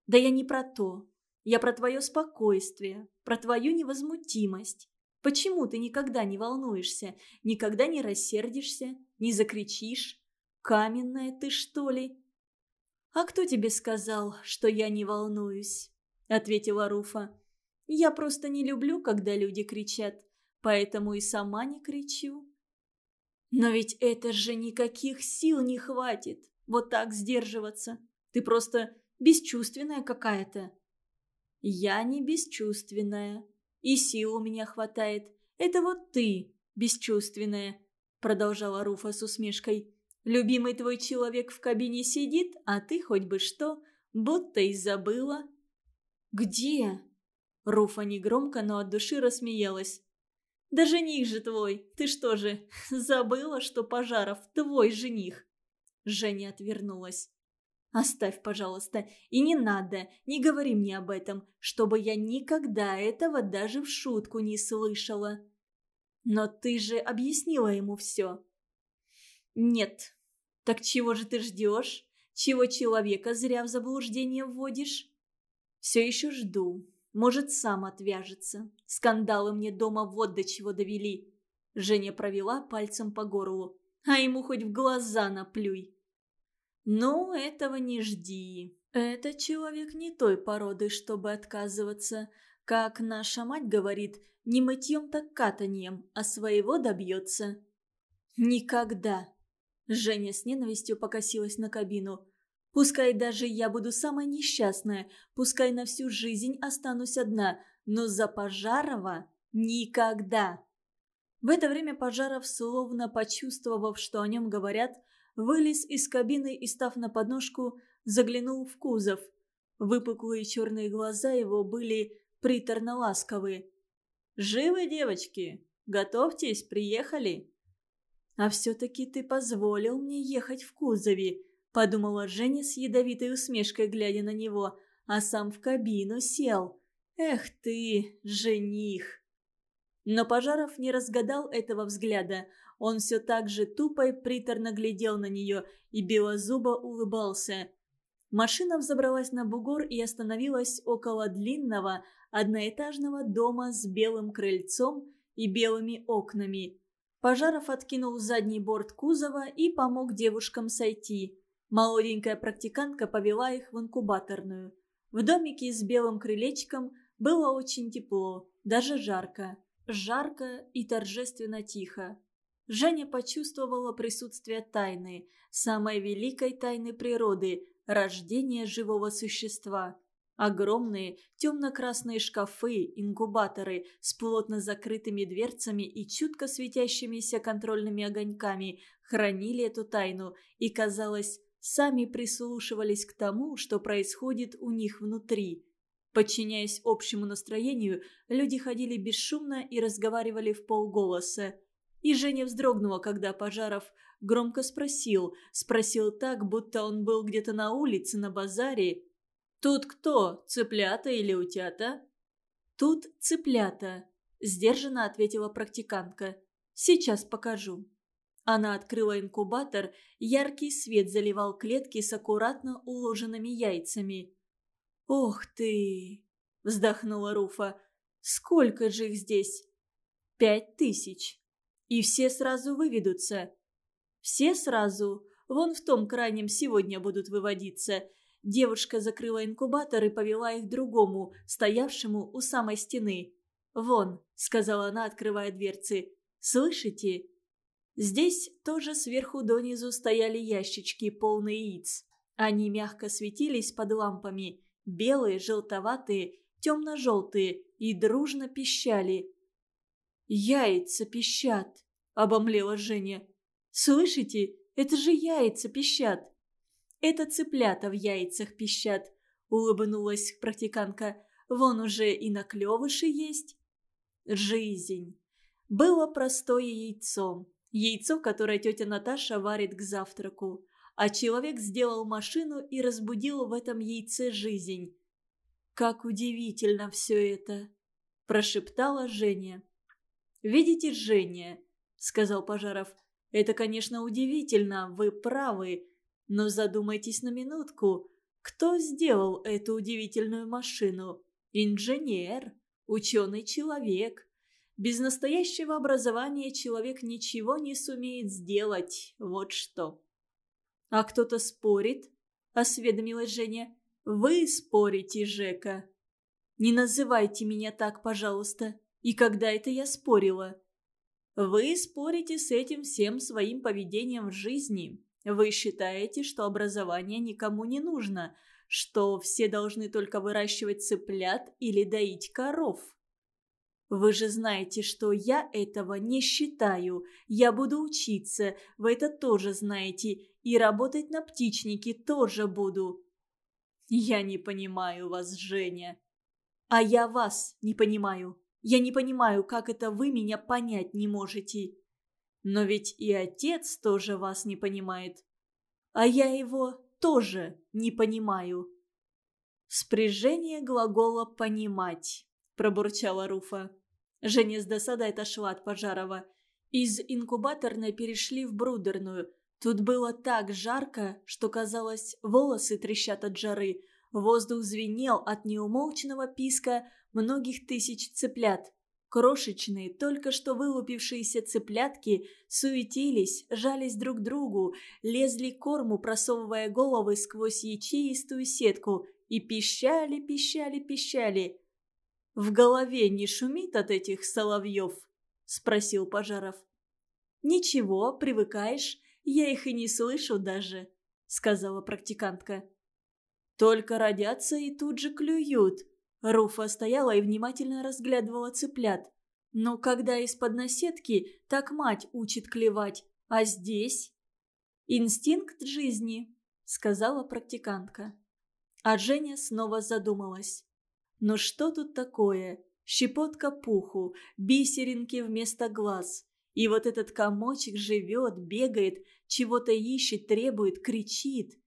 Да я не про то. Я про твое спокойствие, про твою невозмутимость. Почему ты никогда не волнуешься, никогда не рассердишься, не закричишь? Каменная ты, что ли? «А кто тебе сказал, что я не волнуюсь?» – ответила Руфа. «Я просто не люблю, когда люди кричат, поэтому и сама не кричу». Но ведь это же никаких сил не хватит. Вот так сдерживаться. Ты просто бесчувственная какая-то». «Я не бесчувственная. И сил у меня хватает. Это вот ты бесчувственная», — продолжала Руфа с усмешкой. «Любимый твой человек в кабине сидит, а ты хоть бы что, будто и забыла». «Где?» Руфа негромко, но от души рассмеялась. «Да жених же твой! Ты что же, забыла, что Пожаров твой жених?» Женя отвернулась. «Оставь, пожалуйста, и не надо, не говори мне об этом, чтобы я никогда этого даже в шутку не слышала». «Но ты же объяснила ему все». «Нет. Так чего же ты ждешь? Чего человека зря в заблуждение вводишь?» «Все еще жду. Может, сам отвяжется. Скандалы мне дома вот до чего довели». Женя провела пальцем по горлу. «А ему хоть в глаза наплюй». «Ну, этого не жди. Этот человек не той породы, чтобы отказываться. Как наша мать говорит, не мытьем так катаньем, а своего добьется». «Никогда!» Женя с ненавистью покосилась на кабину. «Пускай даже я буду самая несчастная, пускай на всю жизнь останусь одна, но за Пожарова никогда!» В это время Пожаров, словно почувствовав, что о нем говорят, вылез из кабины и, став на подножку, заглянул в кузов. Выпуклые черные глаза его были приторно-ласковые. «Живы, девочки? Готовьтесь, приехали!» «А все-таки ты позволил мне ехать в кузове», — подумала Женя с ядовитой усмешкой, глядя на него, а сам в кабину сел. «Эх ты, жених!» Но Пожаров не разгадал этого взгляда. Он все так же тупо и приторно глядел на нее и белозубо улыбался. Машина взобралась на бугор и остановилась около длинного одноэтажного дома с белым крыльцом и белыми окнами. Пожаров откинул задний борт кузова и помог девушкам сойти. Молоденькая практикантка повела их в инкубаторную. В домике с белым крылечком было очень тепло, даже жарко. Жарко и торжественно тихо. Женя почувствовала присутствие тайны, самой великой тайны природы – рождения живого существа. Огромные темно-красные шкафы, инкубаторы с плотно закрытыми дверцами и чутко светящимися контрольными огоньками хранили эту тайну и, казалось, сами прислушивались к тому, что происходит у них внутри. Подчиняясь общему настроению, люди ходили бесшумно и разговаривали в полголоса. И Женя вздрогнула, когда Пожаров громко спросил. Спросил так, будто он был где-то на улице, на базаре. «Тут кто, цыплята или утята?» «Тут цыплята», – сдержанно ответила практикантка. «Сейчас покажу». Она открыла инкубатор, яркий свет заливал клетки с аккуратно уложенными яйцами. «Ох ты!» – вздохнула Руфа. «Сколько же их здесь?» «Пять тысяч!» И все сразу выведутся. Все сразу. Вон в том крайнем сегодня будут выводиться. Девушка закрыла инкубатор и повела их другому, стоявшему у самой стены. «Вон», — сказала она, открывая дверцы. «Слышите?» Здесь тоже сверху донизу стояли ящички, полные яиц. Они мягко светились под лампами. Белые, желтоватые, темно-желтые и дружно пищали. «Яйца пищат!» – обомлела Женя. «Слышите? Это же яйца пищат!» «Это цыплята в яйцах пищат», – улыбнулась практиканка. «Вон уже и наклевыши есть». Жизнь. Было простое яйцо. Яйцо, которое тетя Наташа варит к завтраку. А человек сделал машину и разбудил в этом яйце жизнь. «Как удивительно все это!» – прошептала Женя. «Видите, Женя», — сказал Пожаров, — «это, конечно, удивительно, вы правы, но задумайтесь на минутку, кто сделал эту удивительную машину? Инженер, ученый человек. Без настоящего образования человек ничего не сумеет сделать, вот что». «А кто-то спорит?» – осведомилась Женя. «Вы спорите, Жека». «Не называйте меня так, пожалуйста», и когда это я спорила? Вы спорите с этим всем своим поведением в жизни. Вы считаете, что образование никому не нужно, что все должны только выращивать цыплят или доить коров. Вы же знаете, что я этого не считаю. Я буду учиться, вы это тоже знаете, и работать на птичнике тоже буду. Я не понимаю вас, Женя. А я вас не понимаю. Я не понимаю, как это вы меня понять не можете. Но ведь и отец тоже вас не понимает. А я его тоже не понимаю. Спряжение глагола «понимать», пробурчала Руфа. Женя с досадой отошла от Пожарова. Из инкубаторной перешли в брудерную. Тут было так жарко, что, казалось, волосы трещат от жары. Воздух звенел от неумолчного писка многих тысяч цыплят. Крошечные, только что вылупившиеся цыплятки суетились, жались друг к другу, лезли к корму, просовывая головы сквозь ячеистую сетку, и пищали, пищали, пищали. «В голове не шумит от этих соловьев?» – спросил Пожаров. «Ничего, привыкаешь, я их и не слышу даже», – сказала практикантка. «Только родятся и тут же клюют», Руфа стояла и внимательно разглядывала цыплят. Но когда из-под наседки, так мать учит клевать, а здесь... «Инстинкт жизни», — сказала практикантка. А Женя снова задумалась. «Ну что тут такое? Щепотка пуху, бисеринки вместо глаз. И вот этот комочек живет, бегает, чего-то ищет, требует, кричит.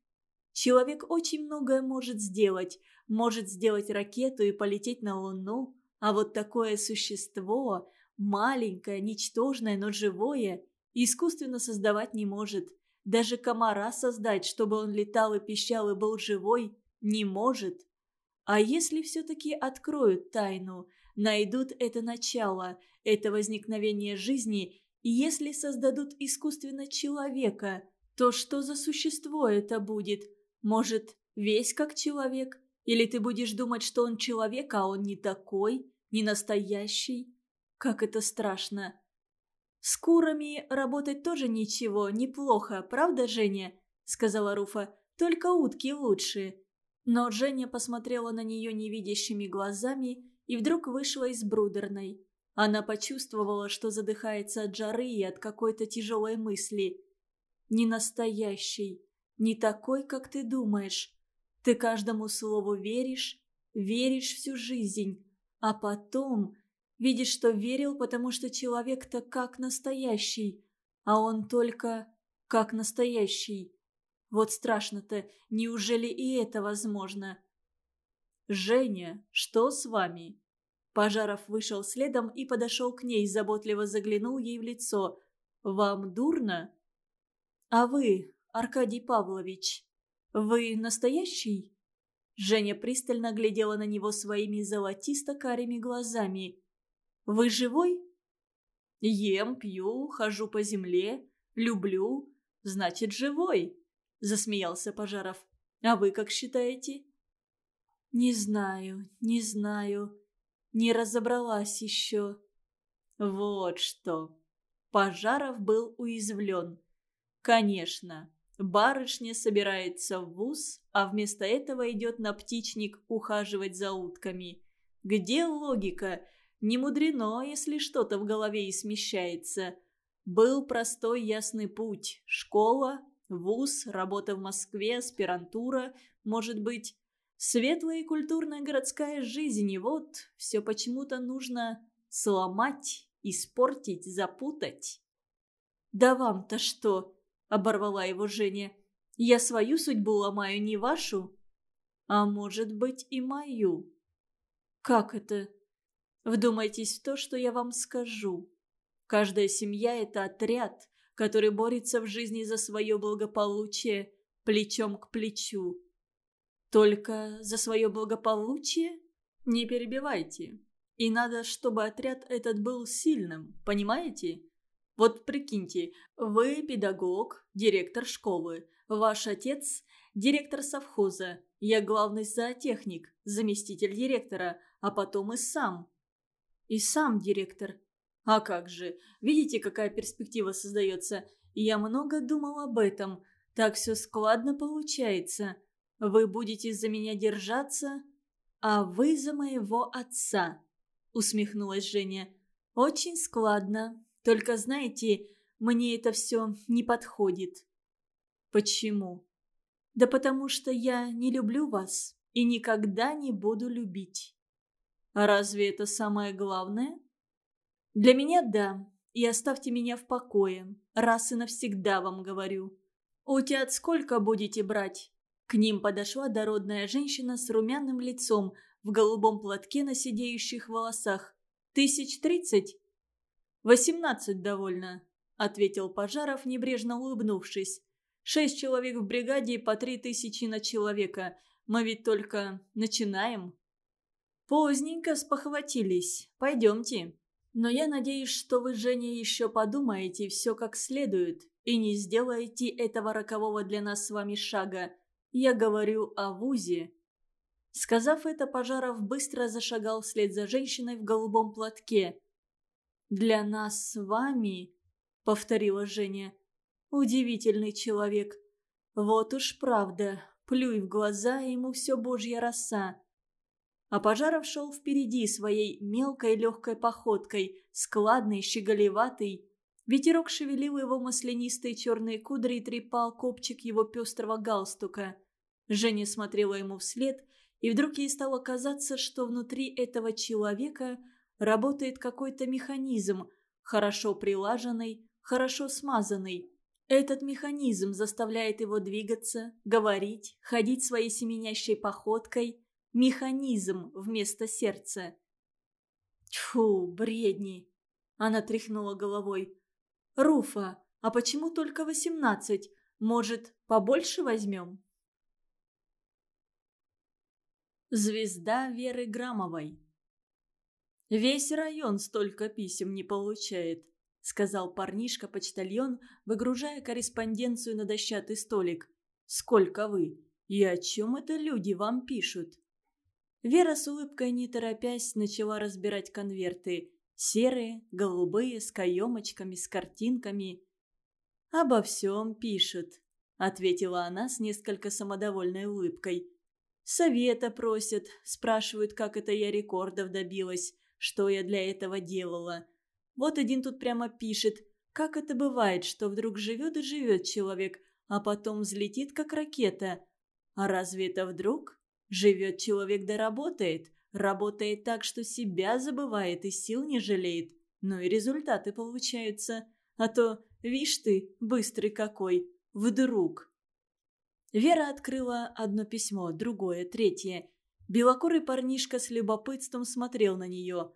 Человек очень многое может сделать, может сделать ракету и полететь на Луну, а вот такое существо, маленькое, ничтожное, но живое, искусственно создавать не может. Даже комара создать, чтобы он летал и пищал и был живой, не может. А если все-таки откроют тайну, найдут это начало, это возникновение жизни, и если создадут искусственно человека, то что за существо это будет? Может, весь как человек? Или ты будешь думать, что он человек, а он не такой, не настоящий? Как это страшно. С курами работать тоже ничего, неплохо, правда, Женя? Сказала Руфа. Только утки лучше. Но Женя посмотрела на нее невидящими глазами и вдруг вышла из брудерной. Она почувствовала, что задыхается от жары и от какой-то тяжелой мысли. «Не настоящий, не такой, как ты думаешь. Ты каждому слову веришь, веришь всю жизнь, а потом видишь, что верил, потому что человек-то как настоящий, а он только как настоящий. Вот страшно-то, неужели и это возможно? «Женя, что с вами?» Пожаров вышел следом и подошел к ней, заботливо заглянул ей в лицо. «Вам дурно?» «А вы, Аркадий Павлович, «Вы настоящий?» Женя пристально глядела на него своими золотисто-карими глазами. «Вы живой?» «Ем, пью, хожу по земле, люблю, значит, живой», – засмеялся Пожаров. «А вы как считаете?» «Не знаю, не знаю, не разобралась еще». «Вот что!» Пожаров был уязвлен. «Конечно, Барышня собирается в вуз, а вместо этого идет на птичник ухаживать за утками. Где логика? Не мудрено, если что-то в голове и смещается. Был простой ясный путь. Школа, вуз, работа в Москве, аспирантура, может быть. Светлая и культурная городская жизнь, и вот все почему-то нужно сломать, испортить, запутать. «Да вам-то что?» – оборвала его Женя. «Я свою судьбу ломаю, не вашу?» «А может быть и мою». «Как это?» «Вдумайтесь в то, что я вам скажу. Каждая семья – это отряд, который борется в жизни за свое благополучие плечом к плечу. Только за свое благополучие? Не перебивайте. И надо, чтобы отряд этот был сильным, понимаете? Вот прикиньте, вы педагог, директор школы, ваш отец – директор совхоза, я главный зоотехник, заместитель директора, а потом и сам. И сам директор. А как же, видите, какая перспектива создается? Я много думал об этом. Так все складно получается. Вы будете за меня держаться, а вы за моего отца», — усмехнулась Женя. «Очень складно. Только знаете, мне это все не подходит». «Почему?» «Да потому что я не люблю вас и никогда не буду любить». «А разве это самое главное?» «Для меня да. И оставьте меня в покое. Раз и навсегда вам говорю. Утят сколько будете брать?» К ним подошла дородная женщина с румяным лицом, в голубом платке на сидеющих волосах. «Тысяч тридцать?» «Восемнадцать довольно», — ответил Пожаров, небрежно улыбнувшись. «Шесть человек в бригаде и по три тысячи на человека. Мы ведь только начинаем». «Поздненько спохватились. Пойдемте. Но я надеюсь, что вы, Женя, еще подумаете все как следует и не сделаете этого рокового для нас с вами шага. Я говорю о ВУЗе». Сказав это, Пожаров быстро зашагал вслед за женщиной в голубом платке. «Для нас с вами», — повторила Женя, — «удивительный человек. Вот уж правда, плюй в глаза, ему все божья роса». А Пожаров шел впереди своей мелкой легкой походкой, складной, щеголеватой. Ветерок шевелил его маслянистые черные кудри и трепал копчик его пестрого галстука. Женя смотрела ему вслед, и вдруг ей стало казаться, что внутри этого человека работает какой-то механизм, хорошо прилаженный, хорошо смазанный. Этот механизм заставляет его двигаться, говорить, ходить своей семенящей походкой. Механизм вместо сердца. Тьфу, бредни. Она тряхнула головой. «Руфа, а почему только восемнадцать? Может, побольше возьмем?» Звезда Веры Грамовой. «Весь район столько писем не получает», — сказал парнишка-почтальон, выгружая корреспонденцию на дощатый столик. «Сколько вы? И о чем это люди вам пишут?» Вера с улыбкой, не торопясь, начала разбирать конверты. Серые, голубые, с каемочками, с картинками. «Обо всем пишут», — ответила она с несколько самодовольной улыбкой. Совета просят, спрашивают, как это я рекордов добилась, что я для этого делала. Вот один тут прямо пишет, как это бывает, что вдруг живет и живет человек, а потом взлетит, как ракета. А разве это вдруг? Живет человек да работает. Работает так, что себя забывает и сил не жалеет. Ну и результаты получаются. А то, вишь ты, быстрый какой, вдруг. Вера открыла одно письмо, другое, третье. Белокурый парнишка с любопытством смотрел на нее.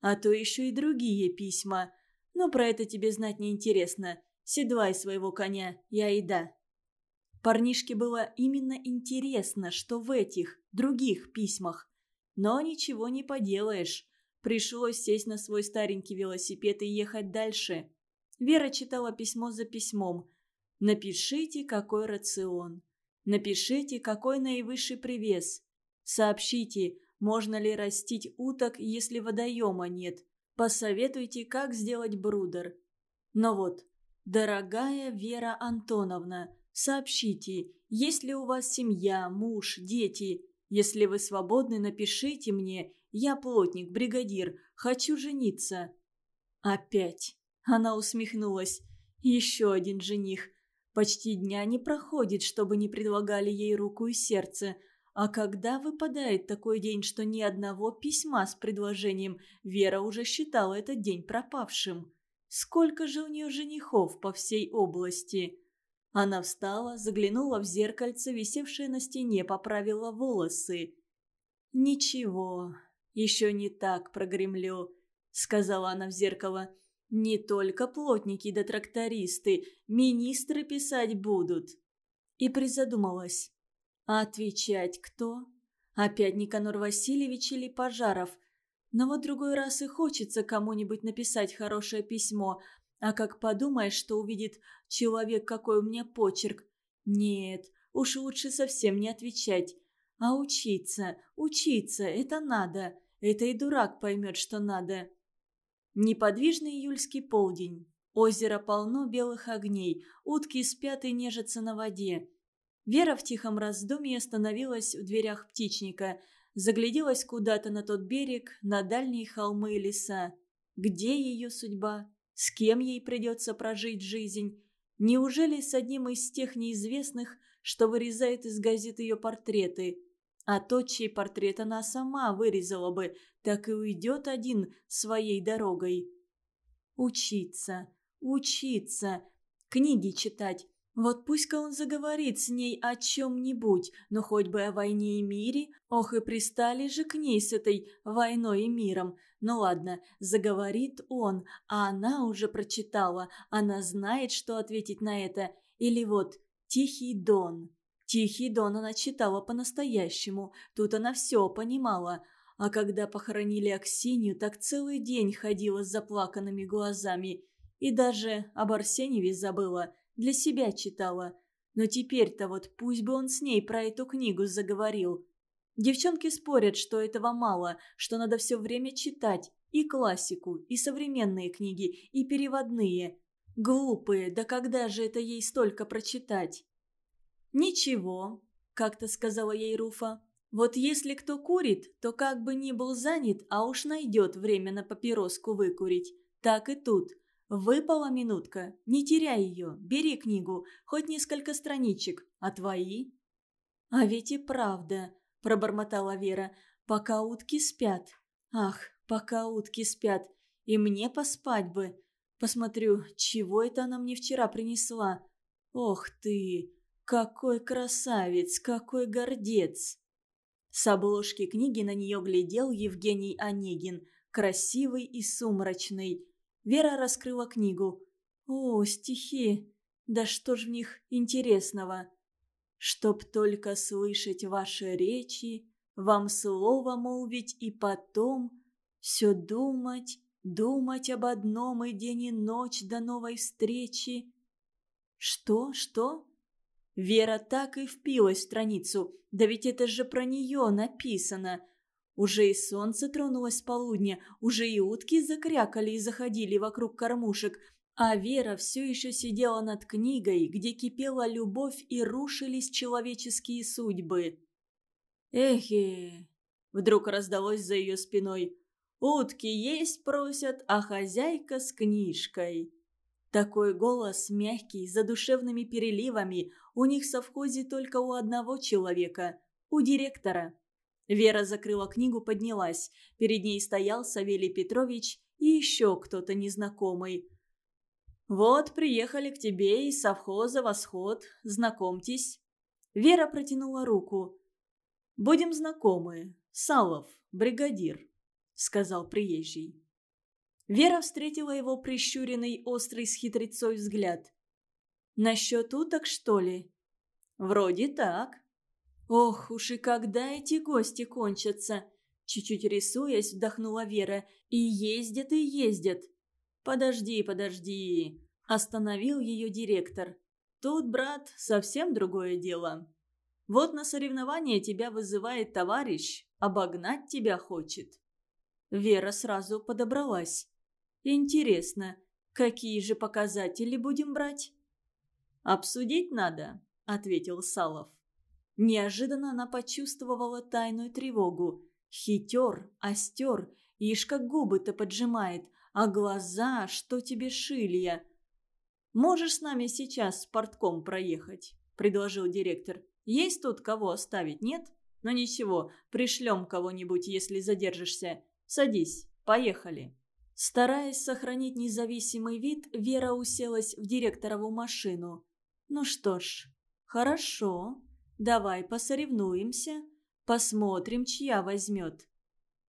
А то еще и другие письма. Но про это тебе знать не интересно. Седлай своего коня, я и да. Парнишке было именно интересно, что в этих, других письмах. Но ничего не поделаешь. Пришлось сесть на свой старенький велосипед и ехать дальше. Вера читала письмо за письмом. «Напишите, какой рацион. Напишите, какой наивысший привес. Сообщите, можно ли растить уток, если водоема нет. Посоветуйте, как сделать брудер. Но вот, дорогая Вера Антоновна, сообщите, есть ли у вас семья, муж, дети. Если вы свободны, напишите мне. Я плотник, бригадир, хочу жениться. Опять. Она усмехнулась. Еще один жених. Почти дня не проходит, чтобы не предлагали ей руку и сердце. А когда выпадает такой день, что ни одного письма с предложением, Вера уже считала этот день пропавшим. Сколько же у нее женихов по всей области? Она встала, заглянула в зеркальце, висевшее на стене, поправила волосы. «Ничего, еще не так прогремлю», — сказала она в зеркало. Не только плотники да трактористы, министры писать будут. И призадумалась. А отвечать кто? Опять Никанор Васильевич или Пожаров? Но вот другой раз и хочется кому-нибудь написать хорошее письмо, а как подумаешь, что увидит человек, какой у меня почерк. Нет, уж лучше совсем не отвечать. А учиться, учиться, это надо. Это и дурак поймет, что надо. Неподвижный июльский полдень. Озеро полно белых огней, утки спят и нежатся на воде. Вера в тихом раздумье остановилась в дверях птичника, загляделась куда-то на тот берег, на дальние холмы и леса. Где ее судьба? С кем ей придется прожить жизнь? Неужели с одним из тех неизвестных, что вырезает из газет ее портреты? А тот, чей портрет она сама вырезала бы, так и уйдет один своей дорогой. Учиться, учиться, книги читать. Вот пусть-ка он заговорит с ней о чем-нибудь, но хоть бы о войне и мире. Ох, и пристали же к ней с этой войной и миром. Ну ладно, заговорит он, а она уже прочитала, она знает, что ответить на это. Или вот «Тихий дон». «Тихий дон» она читала по-настоящему, тут она все понимала. А когда похоронили Аксинью, так целый день ходила с заплаканными глазами – и даже об Арсеньеве забыла, для себя читала. Но теперь-то вот пусть бы он с ней про эту книгу заговорил. Девчонки спорят, что этого мало, что надо все время читать и классику, и современные книги, и переводные. Глупые, да когда же это ей столько прочитать? «Ничего», — как-то сказала ей Руфа. «Вот если кто курит, то как бы ни был занят, а уж найдет время на папироску выкурить. Так и тут. Выпала минутка, не теряй ее, бери книгу, хоть несколько страничек, а твои? А ведь и правда, пробормотала Вера, пока утки спят. Ах, пока утки спят, и мне поспать бы. Посмотрю, чего это она мне вчера принесла. Ох ты, какой красавец, какой гордец. С обложки книги на нее глядел Евгений Онегин, красивый и сумрачный. Вера раскрыла книгу. «О, стихи! Да что ж в них интересного? Чтоб только слышать ваши речи, вам слово молвить и потом все думать, думать об одном и день и ночь до новой встречи». «Что? Что?» Вера так и впилась в страницу. Да ведь это же про нее написано. Уже и солнце тронулось с полудня, уже и утки закрякали и заходили вокруг кормушек, а Вера все еще сидела над книгой, где кипела любовь и рушились человеческие судьбы. «Эхе!» — вдруг раздалось за ее спиной. «Утки есть просят, а хозяйка с книжкой». Такой голос мягкий, с задушевными переливами, у них в совхозе только у одного человека, у директора. Вера закрыла книгу, поднялась. Перед ней стоял Савелий Петрович и еще кто-то незнакомый. «Вот, приехали к тебе из совхоза «Восход». Знакомьтесь». Вера протянула руку. «Будем знакомы. Салов, бригадир», — сказал приезжий. Вера встретила его прищуренный, острый с хитрецой взгляд. «Насчет уток, что ли?» «Вроде так», Ох уж и когда эти гости кончатся. Чуть-чуть рисуясь, вдохнула Вера. И ездят, и ездят. Подожди, подожди. Остановил ее директор. Тут, брат, совсем другое дело. Вот на соревнование тебя вызывает товарищ, обогнать тебя хочет. Вера сразу подобралась. Интересно, какие же показатели будем брать? «Обсудить надо», — ответил Салов. Неожиданно она почувствовала тайную тревогу. Хитер, остер, ишь как губы-то поджимает, а глаза, что тебе шилья. «Можешь с нами сейчас с портком проехать?» – предложил директор. «Есть тут кого оставить, нет? Но ну ничего, пришлем кого-нибудь, если задержишься. Садись, поехали». Стараясь сохранить независимый вид, Вера уселась в директорову машину. «Ну что ж, хорошо», Давай посоревнуемся, посмотрим, чья возьмет».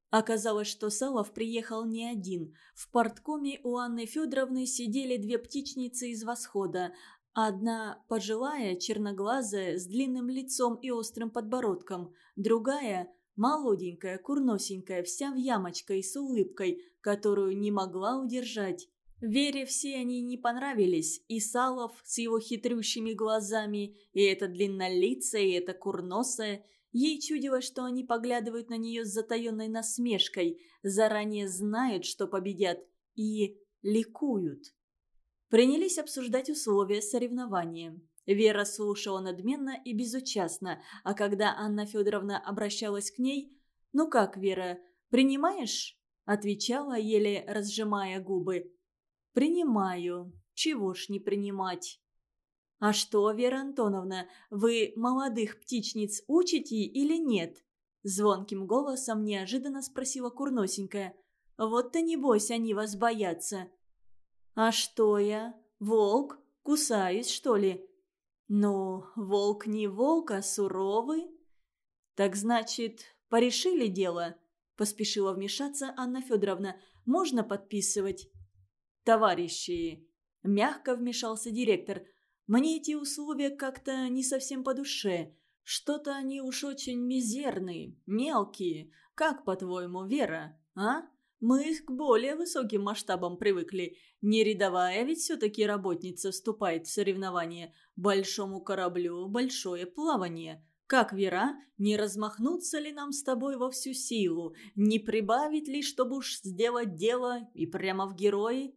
Оказалось, что Салов приехал не один. В порткоме у Анны Федоровны сидели две птичницы из восхода. Одна пожилая, черноглазая, с длинным лицом и острым подбородком. Другая – молоденькая, курносенькая, вся в ямочкой с улыбкой, которую не могла удержать. Вере все они не понравились, и Салов с его хитрющими глазами, и эта длиннолицая, и эта курносая. Ей чудилось, что они поглядывают на нее с затаенной насмешкой, заранее знают, что победят, и ликуют. Принялись обсуждать условия соревнования. Вера слушала надменно и безучастно, а когда Анна Федоровна обращалась к ней «Ну как, Вера, принимаешь?» отвечала, еле разжимая губы. «Принимаю. Чего ж не принимать?» «А что, Вера Антоновна, вы молодых птичниц учите или нет?» Звонким голосом неожиданно спросила Курносенькая. «Вот-то небось они вас боятся». «А что я? Волк? Кусаюсь, что ли?» «Ну, волк не волк, а суровый». «Так значит, порешили дело?» Поспешила вмешаться Анна Федоровна. «Можно подписывать?» «Товарищи!» Мягко вмешался директор. «Мне эти условия как-то не совсем по душе. Что-то они уж очень мизерные, мелкие. Как, по-твоему, Вера, а?» Мы к более высоким масштабам привыкли. Не рядовая ведь все-таки работница вступает в соревнование. Большому кораблю большое плавание. Как, Вера, не размахнуться ли нам с тобой во всю силу? Не прибавить ли, чтобы уж сделать дело и прямо в герои?